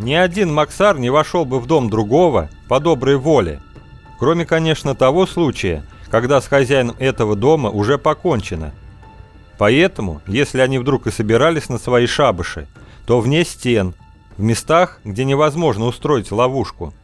Ни один Максар не вошел бы в дом другого по доброй воле, кроме, конечно, того случая, когда с хозяином этого дома уже покончено. Поэтому, если они вдруг и собирались на свои шабыши, то вне стен, в местах, где невозможно устроить ловушку.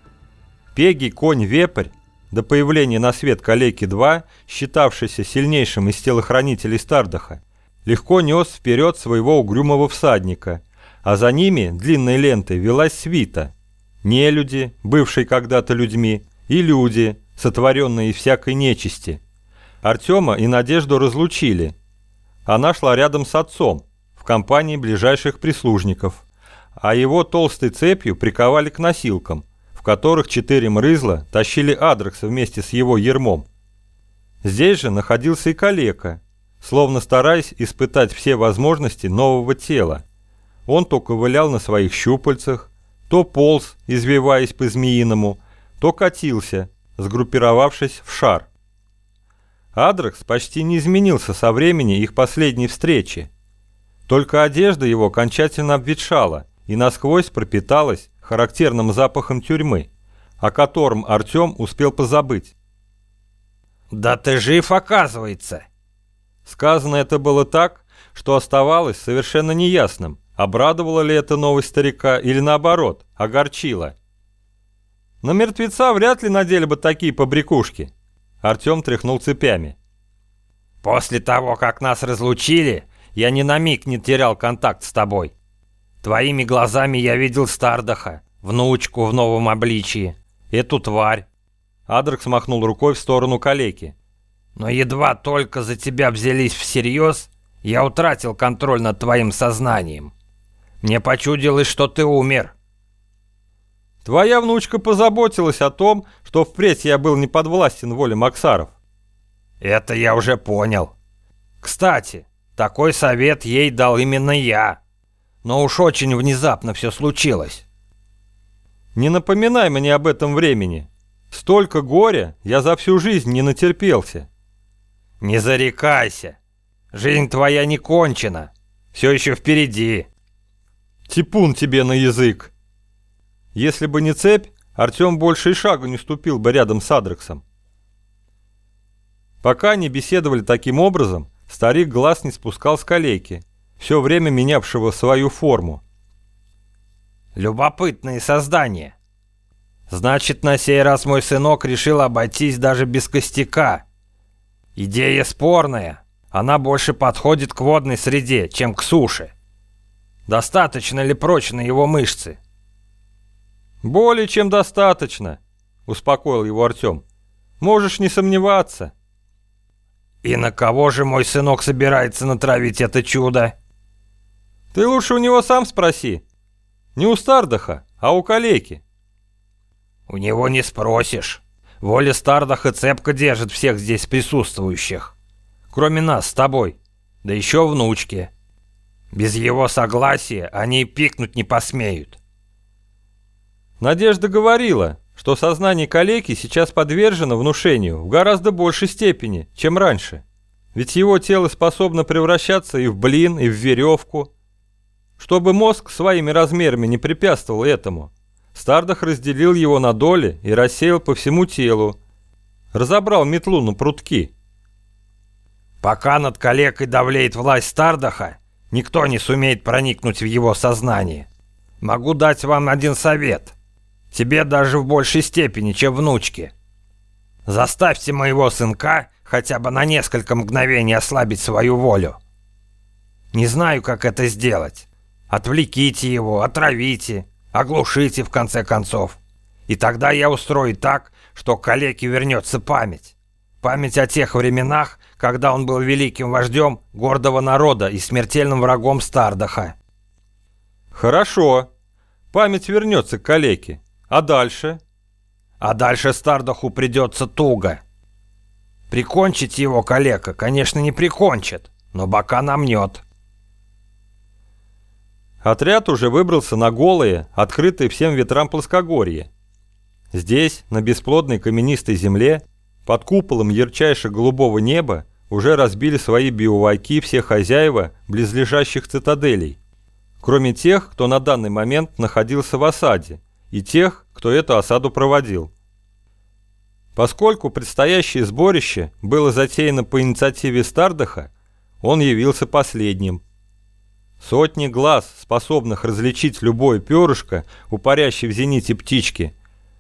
Пегий конь-вепрь до появления на свет Калеки-2, считавшийся сильнейшим из телохранителей Стардаха, легко нес вперед своего угрюмого всадника, а за ними длинной лентой велась свита. Не люди, бывшие когда-то людьми, и люди, сотворенные всякой нечисти. Артема и Надежду разлучили. Она шла рядом с отцом, в компании ближайших прислужников, а его толстой цепью приковали к носилкам – которых четыре мрызла тащили Адрекса вместе с его ермом. Здесь же находился и калека, словно стараясь испытать все возможности нового тела. Он то ковылял на своих щупальцах, то полз, извиваясь по-змеиному, то катился, сгруппировавшись в шар. Адрекс почти не изменился со времени их последней встречи. Только одежда его окончательно обветшала и насквозь пропиталась характерным запахом тюрьмы, о котором Артем успел позабыть. «Да ты жив, оказывается!» Сказано это было так, что оставалось совершенно неясным, обрадовала ли это новость старика или наоборот, огорчила. На мертвеца вряд ли надели бы такие побрякушки. Артем тряхнул цепями. «После того, как нас разлучили, я ни на миг не терял контакт с тобой. Твоими глазами я видел Стардаха, внучку в новом обличии, эту тварь. Адрекс махнул рукой в сторону калеки. Но едва только за тебя взялись всерьез, я утратил контроль над твоим сознанием. Мне почудилось, что ты умер. Твоя внучка позаботилась о том, что впредь я был не подвластен воле Максаров. Это я уже понял. Кстати, такой совет ей дал именно я но уж очень внезапно все случилось. Не напоминай мне об этом времени. Столько горя я за всю жизнь не натерпелся. Не зарекайся. Жизнь твоя не кончена. Все еще впереди. Типун тебе на язык. Если бы не цепь, Артем больше и шагу не ступил бы рядом с Адрексом. Пока они беседовали таким образом, старик глаз не спускал с колейки – все время менявшего свою форму. Любопытные создания. Значит, на сей раз мой сынок решил обойтись даже без костяка. Идея спорная. Она больше подходит к водной среде, чем к суше. Достаточно ли прочны его мышцы? Более чем достаточно, успокоил его Артем. Можешь не сомневаться. И на кого же мой сынок собирается натравить это чудо? Ты лучше у него сам спроси. Не у Стардаха, а у калеки. У него не спросишь. Воля Стардаха цепко держит всех здесь присутствующих. Кроме нас с тобой. Да еще внучки. Без его согласия они пикнуть не посмеют. Надежда говорила, что сознание калеки сейчас подвержено внушению в гораздо большей степени, чем раньше. Ведь его тело способно превращаться и в блин, и в веревку, чтобы мозг своими размерами не препятствовал этому, Стардах разделил его на доли и рассеял по всему телу. Разобрал метлу на прутки. Пока над калекой давлеет власть Стардаха, никто не сумеет проникнуть в его сознание. Могу дать вам один совет. Тебе даже в большей степени, чем внучке. Заставьте моего сынка хотя бы на несколько мгновений ослабить свою волю. Не знаю, как это сделать. Отвлеките его, отравите, оглушите в конце концов. И тогда я устрою так, что калеке вернется память. Память о тех временах, когда он был великим вождем гордого народа и смертельным врагом Стардаха. Хорошо. Память вернется к калеке. А дальше? А дальше Стардаху придется туго. Прикончить его калека, конечно, не прикончит, но бока намнет. Отряд уже выбрался на голые, открытые всем ветрам плоскогорье. Здесь, на бесплодной каменистой земле, под куполом ярчайшего голубого неба, уже разбили свои биовайки все хозяева близлежащих цитаделей. кроме тех, кто на данный момент находился в осаде, и тех, кто эту осаду проводил. Поскольку предстоящее сборище было затеяно по инициативе Стардаха, он явился последним. Сотни глаз, способных различить любое перышко у в зените птички,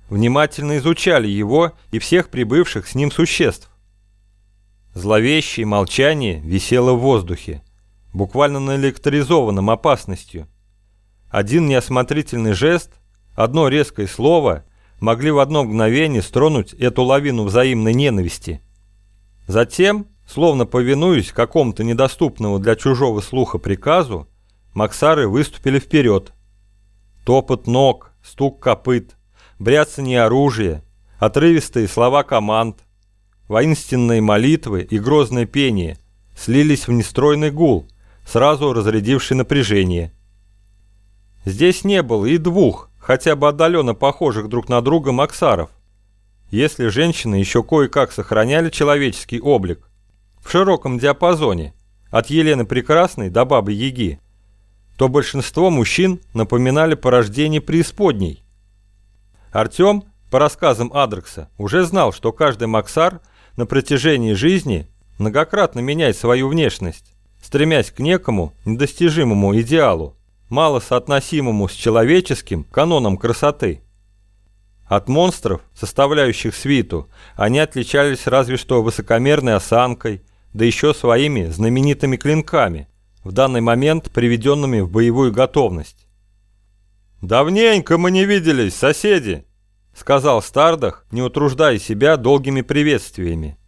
внимательно изучали его и всех прибывших с ним существ. Зловещее молчание висело в воздухе, буквально наэлектризованном опасностью. Один неосмотрительный жест, одно резкое слово могли в одно мгновение стронуть эту лавину взаимной ненависти. Затем, словно повинуясь какому-то недоступному для чужого слуха приказу, Максары выступили вперед. Топот ног, стук копыт, бряцание оружия, отрывистые слова команд, Воинственные молитвы и грозное пение слились в нестройный гул, сразу разрядивший напряжение. Здесь не было и двух, хотя бы отдаленно похожих друг на друга максаров. Если женщины еще кое-как сохраняли человеческий облик, в широком диапазоне, от Елены Прекрасной до Бабы Яги, то большинство мужчин напоминали порождение преисподней. Артем, по рассказам Адрекса, уже знал, что каждый максар – на протяжении жизни многократно менять свою внешность, стремясь к некому недостижимому идеалу, мало соотносимому с человеческим каноном красоты. От монстров, составляющих свиту, они отличались разве что высокомерной осанкой, да еще своими знаменитыми клинками, в данный момент приведенными в боевую готовность. «Давненько мы не виделись, соседи!» Сказал Стардах, не утруждая себя долгими приветствиями.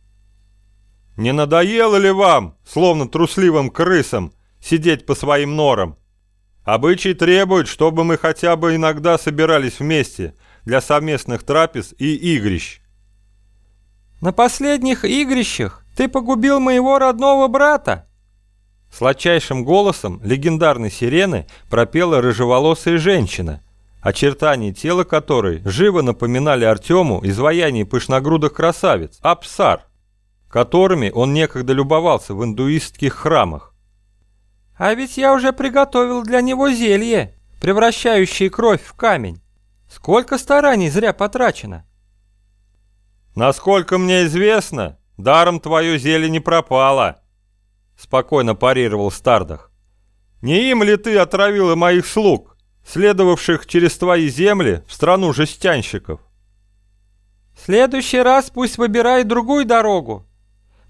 «Не надоело ли вам, словно трусливым крысам, сидеть по своим норам? Обычай требует, чтобы мы хотя бы иногда собирались вместе для совместных трапез и игрищ». «На последних игрищах ты погубил моего родного брата!» Сладчайшим голосом легендарной сирены пропела рыжеволосая женщина – очертания тела которой живо напоминали Артему изваяние пышногрудых красавиц, апсар, которыми он некогда любовался в индуистских храмах. «А ведь я уже приготовил для него зелье, превращающее кровь в камень. Сколько стараний зря потрачено!» «Насколько мне известно, даром твое зелье не пропало», — спокойно парировал Стардах. «Не им ли ты отравила моих слуг?» Следовавших через твои земли в страну жестянщиков. В следующий раз пусть выбирает другую дорогу.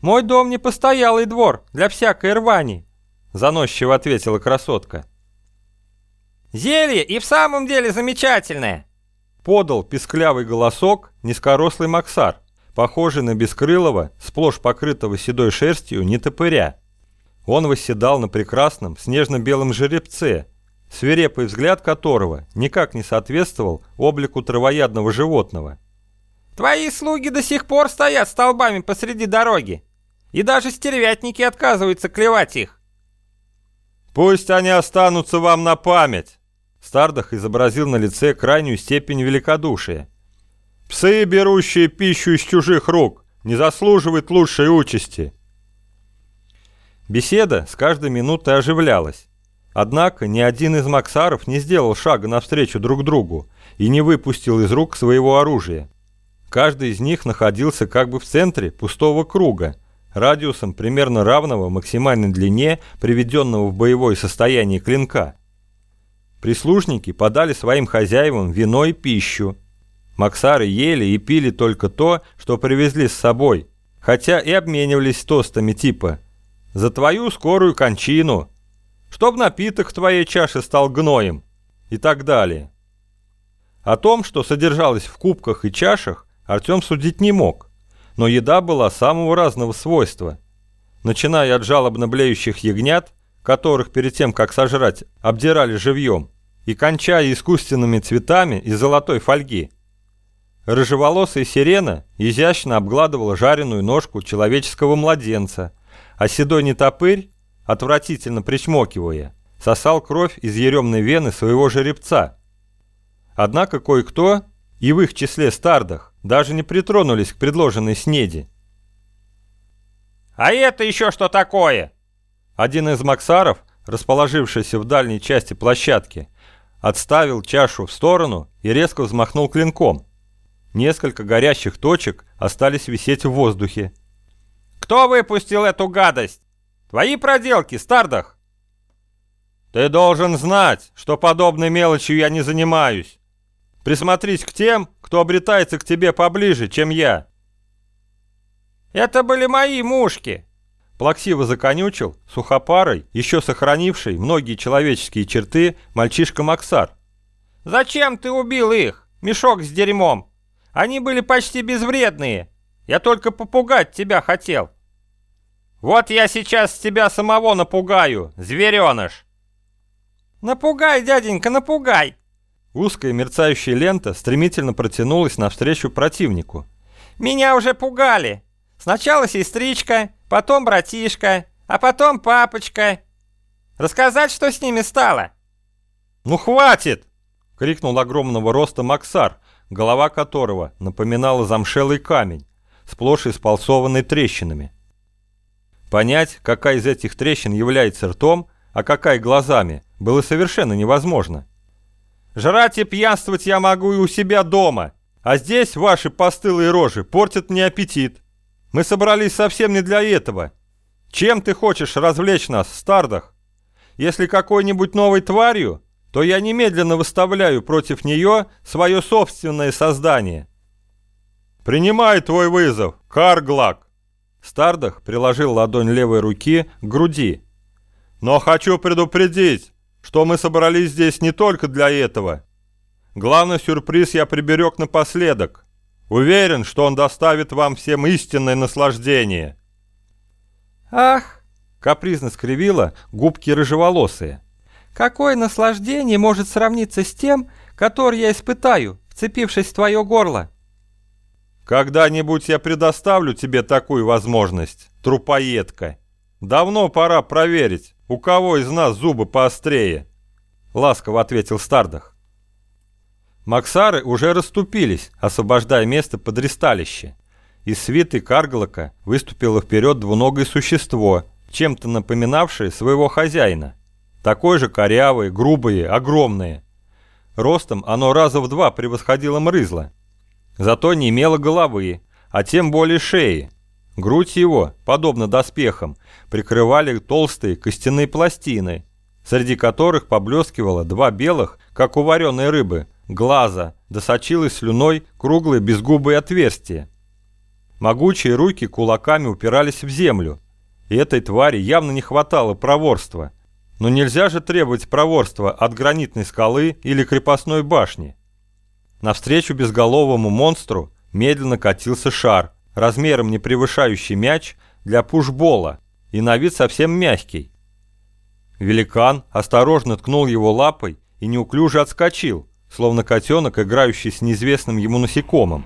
Мой дом не постоялый двор для всякой рвани, заносчиво ответила красотка. Зелье и в самом деле замечательное, подал писклявый голосок низкорослый Максар, похожий на бескрылого, сплошь покрытого седой шерстью нетопыря. Он восседал на прекрасном снежно-белом жеребце, свирепый взгляд которого никак не соответствовал облику травоядного животного. «Твои слуги до сих пор стоят столбами посреди дороги, и даже стервятники отказываются клевать их». «Пусть они останутся вам на память!» Стардах изобразил на лице крайнюю степень великодушия. «Псы, берущие пищу из чужих рук, не заслуживают лучшей участи!» Беседа с каждой минутой оживлялась. Однако ни один из максаров не сделал шага навстречу друг другу и не выпустил из рук своего оружия. Каждый из них находился как бы в центре пустого круга, радиусом примерно равного максимальной длине приведенного в боевое состояние клинка. Прислужники подали своим хозяевам вино и пищу. Максары ели и пили только то, что привезли с собой, хотя и обменивались тостами типа «За твою скорую кончину!» Чтоб напиток в твоей чаше стал гноем и так далее. О том, что содержалось в кубках и чашах, Артем судить не мог, но еда была самого разного свойства, начиная от жалобно блеющих ягнят, которых перед тем, как сожрать, обдирали живьем, и кончая искусственными цветами из золотой фольги. Рыжеволосая сирена изящно обгладывала жареную ножку человеческого младенца, а седой нетопырь отвратительно причмокивая, сосал кровь из еремной вены своего жеребца. Однако кое-кто, и в их числе стардах, даже не притронулись к предложенной снеди. «А это еще что такое?» Один из максаров расположившийся в дальней части площадки, отставил чашу в сторону и резко взмахнул клинком. Несколько горящих точек остались висеть в воздухе. «Кто выпустил эту гадость? Твои проделки, Стардах?» «Ты должен знать, что подобной мелочью я не занимаюсь. Присмотрись к тем, кто обретается к тебе поближе, чем я». «Это были мои мушки!» Плаксиво законючил, сухопарой, еще сохранивший многие человеческие черты, мальчишка Максар. «Зачем ты убил их, мешок с дерьмом? Они были почти безвредные. Я только попугать тебя хотел. Вот я сейчас тебя самого напугаю, звереныш!» «Напугай, дяденька, напугай!» Узкая мерцающая лента стремительно протянулась навстречу противнику. «Меня уже пугали! Сначала сестричка, потом братишка, а потом папочка. Рассказать, что с ними стало?» «Ну хватит!» — крикнул огромного роста Максар, голова которого напоминала замшелый камень, сплошь исполсованный трещинами. Понять, какая из этих трещин является ртом, а какая глазами, было совершенно невозможно. «Жрать и пьянствовать я могу и у себя дома, а здесь ваши постылые рожи портят мне аппетит. Мы собрались совсем не для этого. Чем ты хочешь развлечь нас, Стардах? Если какой-нибудь новой тварью, то я немедленно выставляю против нее свое собственное создание. Принимай твой вызов, Карглак. Стардах приложил ладонь левой руки к груди. Но хочу предупредить, что мы собрались здесь не только для этого. Главный сюрприз я приберег напоследок. Уверен, что он доставит вам всем истинное наслаждение». «Ах!» — капризно скривила губки рыжеволосые. «Какое наслаждение может сравниться с тем, которое я испытаю, вцепившись в твое горло?» «Когда-нибудь я предоставлю тебе такую возможность, трупоедка. Давно пора проверить, у кого из нас зубы поострее», — ласково ответил Стардах. Максары уже расступились, освобождая место под ристалище. Из свиты Карглока выступило вперед двуногое существо, чем-то напоминавшее своего хозяина. Такое же корявое, грубое, огромное. Ростом оно раза в два превосходило мрызло. Зато не имело головы, а тем более шеи. Грудь его, подобно доспехам, прикрывали толстые костяные пластины, среди которых поблескивало два белых, как у вареной рыбы, глаза, досочилось слюной круглое безгубое отверстие. Могучие руки кулаками упирались в землю, и этой твари явно не хватало проворства. Но нельзя же требовать проворства от гранитной скалы или крепостной башни. Навстречу безголовому монстру медленно катился шар, размером не превышающий мяч для пушбола и на вид совсем мягкий. Великан осторожно ткнул его лапой и неуклюже отскочил, словно котенок, играющий с неизвестным ему насекомым.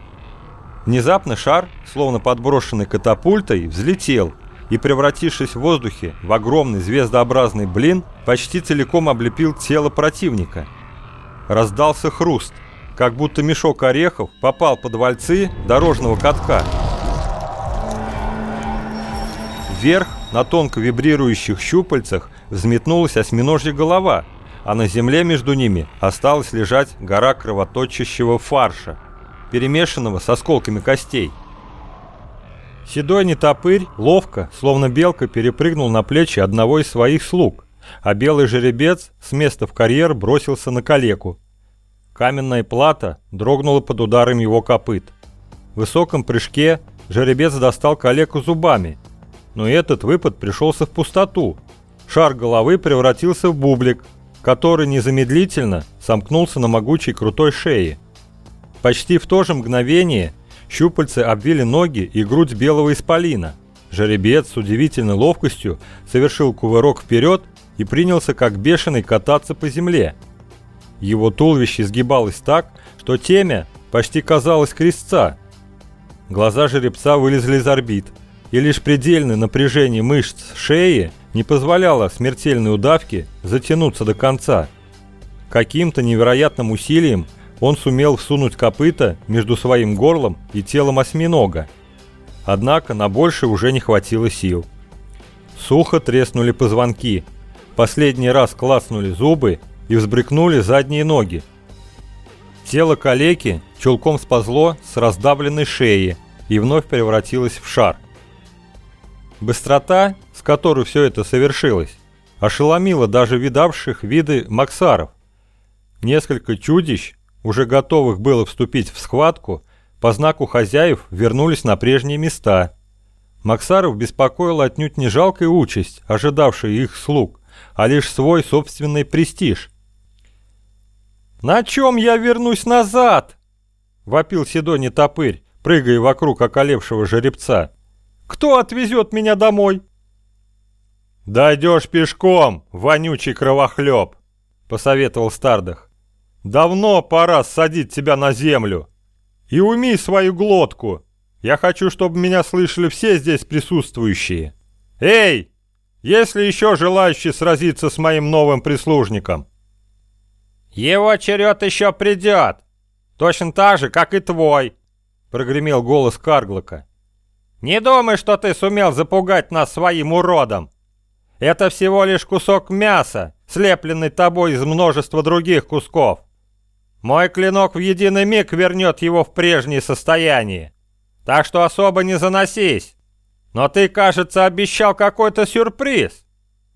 Внезапно шар, словно подброшенный катапультой, взлетел и, превратившись в воздухе в огромный звездообразный блин, почти целиком облепил тело противника. Раздался хруст, как будто мешок орехов попал под вальцы дорожного катка. Вверх, на тонко вибрирующих щупальцах, взметнулась осьминожья голова – а на земле между ними осталась лежать гора кровоточащего фарша, перемешанного с осколками костей. Седой нетопырь ловко, словно белка, перепрыгнул на плечи одного из своих слуг, а белый жеребец с места в карьер бросился на калеку. Каменная плата дрогнула под ударом его копыт. В высоком прыжке жеребец достал калеку зубами, но этот выпад пришелся в пустоту. Шар головы превратился в бублик, который незамедлительно сомкнулся на могучей крутой шее. Почти в то же мгновение щупальцы обвили ноги и грудь белого исполина. Жеребец с удивительной ловкостью совершил кувырок вперед и принялся как бешеный кататься по земле. Его туловище сгибалось так, что темя почти казалось крестца. Глаза жеребца вылезли из орбит, и лишь предельное напряжение мышц шеи – не позволяло смертельной удавке затянуться до конца. Каким-то невероятным усилием он сумел всунуть копыта между своим горлом и телом осьминога. Однако на больше уже не хватило сил. Сухо треснули позвонки. последний раз клацнули зубы и взбрыкнули задние ноги. Тело калеки чулком сползло с раздавленной шеи и вновь превратилось в шар. Быстрота, с которой все это совершилось, ошеломила даже видавших виды максаров. Несколько чудищ, уже готовых было вступить в схватку, по знаку хозяев вернулись на прежние места. Максаров беспокоила отнюдь не жалкая участь, ожидавшая их слуг, а лишь свой собственный престиж. «На чем я вернусь назад?» — вопил Сидони Топырь, прыгая вокруг околевшего жеребца. «Кто отвезет меня домой?» «Дойдешь пешком, вонючий кровохлеб!» — посоветовал Стардах. «Давно пора садить тебя на землю. И уми свою глотку. Я хочу, чтобы меня слышали все здесь присутствующие. Эй, есть ли еще желающие сразиться с моим новым прислужником?» «Его черед еще придет! Точно так же, как и твой!» — прогремел голос Карглока. «Не думай, что ты сумел запугать нас своим уродом! Это всего лишь кусок мяса, слепленный тобой из множества других кусков. Мой клинок в единый миг вернет его в прежнее состояние. Так что особо не заносись. Но ты, кажется, обещал какой-то сюрприз.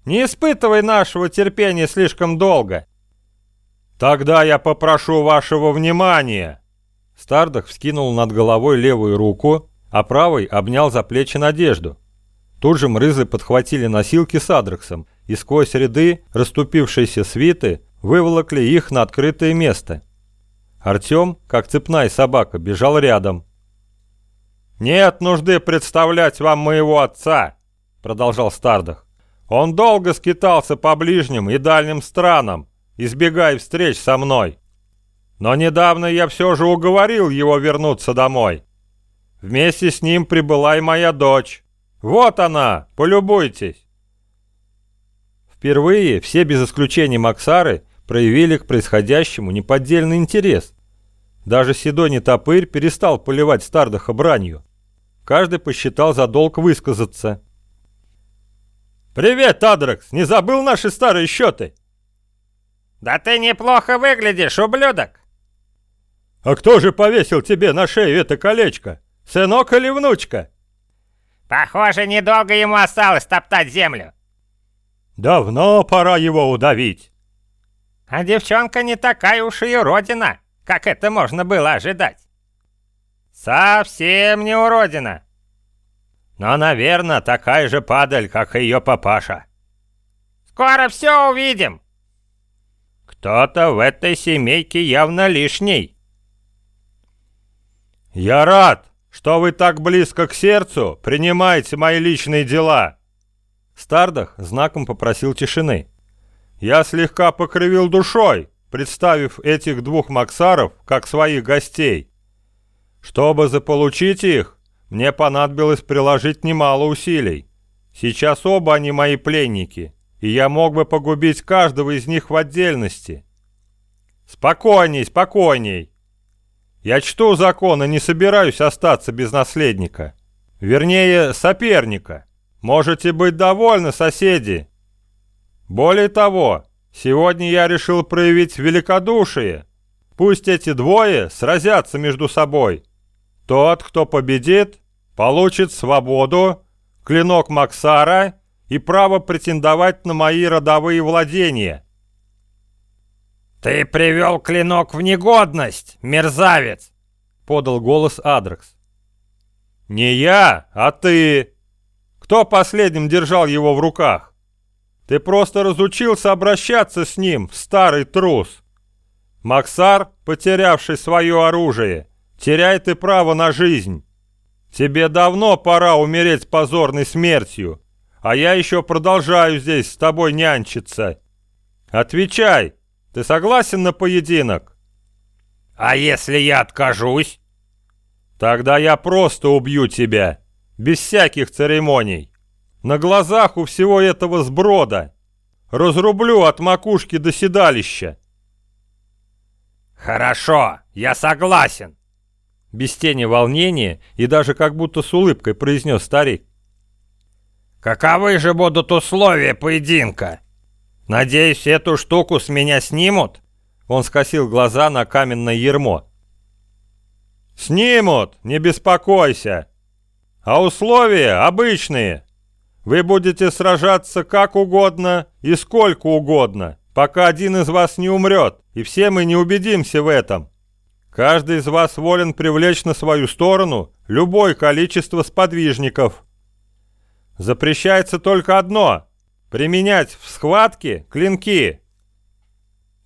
Не испытывай нашего терпения слишком долго. Тогда я попрошу вашего внимания. Стардах вскинул над головой левую руку, а правой обнял за плечи Надежду. Тут же мрызы подхватили носилки с Адрексом и сквозь ряды расступившейся свиты выволокли их на открытое место. Артем, как цепная собака, бежал рядом. «Нет нужды представлять вам моего отца», — продолжал Стардах. «Он долго скитался по ближним и дальним странам, избегая встреч со мной. Но недавно я все же уговорил его вернуться домой. Вместе с ним прибыла и моя дочь. Вот она, полюбуйтесь. Впервые все без исключения Максары проявили к происходящему неподдельный интерес. Даже Сидони Топырь перестал поливать Стардаха бранью. Каждый посчитал за долг высказаться. «Привет, Адрекс! Не забыл наши старые счеты?» «Да ты неплохо выглядишь, ублюдок!» «А кто же повесил тебе на шею это колечко? Сынок или внучка?» Похоже, недолго ему осталось топтать землю. Давно пора его удавить. А девчонка не такая уж и уродина, как это можно было ожидать. Совсем не уродина. Но, наверное, такая же падаль, как и ее папаша. Скоро все увидим. Кто-то в этой семейке явно лишний. Я рад, что вы так близко к сердцу принимаете мои личные дела!» Стардах знаком попросил тишины. «Я слегка покривил душой, представив этих двух максаров как своих гостей. Чтобы заполучить их, мне понадобилось приложить немало усилий. Сейчас оба они мои пленники, и я мог бы погубить каждого из них в отдельности. Спокойней, спокойней. Я чту закон и не собираюсь остаться без наследника. Вернее, соперника. Можете быть довольны, соседи. Более того, сегодня я решил проявить великодушие. Пусть эти двое сразятся между собой. Тот, кто победит, получит свободу, клинок Максара и право претендовать на мои родовые владения. «Ты привел клинок в негодность, мерзавец!» — подал голос Адрекс. «Не я, а ты! Кто последним держал его в руках? Ты просто разучился обращаться с ним, старый трус! Максар, потерявший свое оружие, теряет и право на жизнь. Тебе давно пора умереть позорной смертью, а я еще продолжаю здесь с тобой нянчиться. Отвечай, ты согласен на поединок? А если я откажусь? Тогда я просто убью тебя, без всяких церемоний. На глазах у всего этого сброда. Разрублю от макушки до седалища. Хорошо, я согласен. Без тени волнения и даже как будто с улыбкой произнес старик. Каковы же будут условия поединка? Надеюсь, эту штуку с меня снимут?» Он скосил глаза на каменное ермо. «Снимут, не беспокойся. А условия обычные. Вы будете сражаться как угодно и сколько угодно, пока один из вас не умрет, и все мы не убедимся в этом. Каждый из вас волен привлечь на свою сторону любое количество сподвижников. Запрещается только одно — применять в схватке клинки».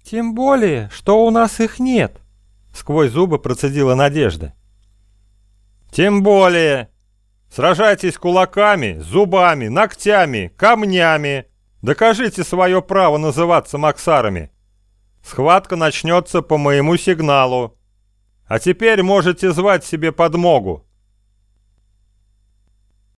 «Тем более, что у нас их нет», — сквозь зубы процедила Надежда. «Тем более. Сражайтесь кулаками, зубами, ногтями, камнями. Докажите свое право называться максарами. Схватка начнется по моему сигналу. А теперь можете звать себе подмогу.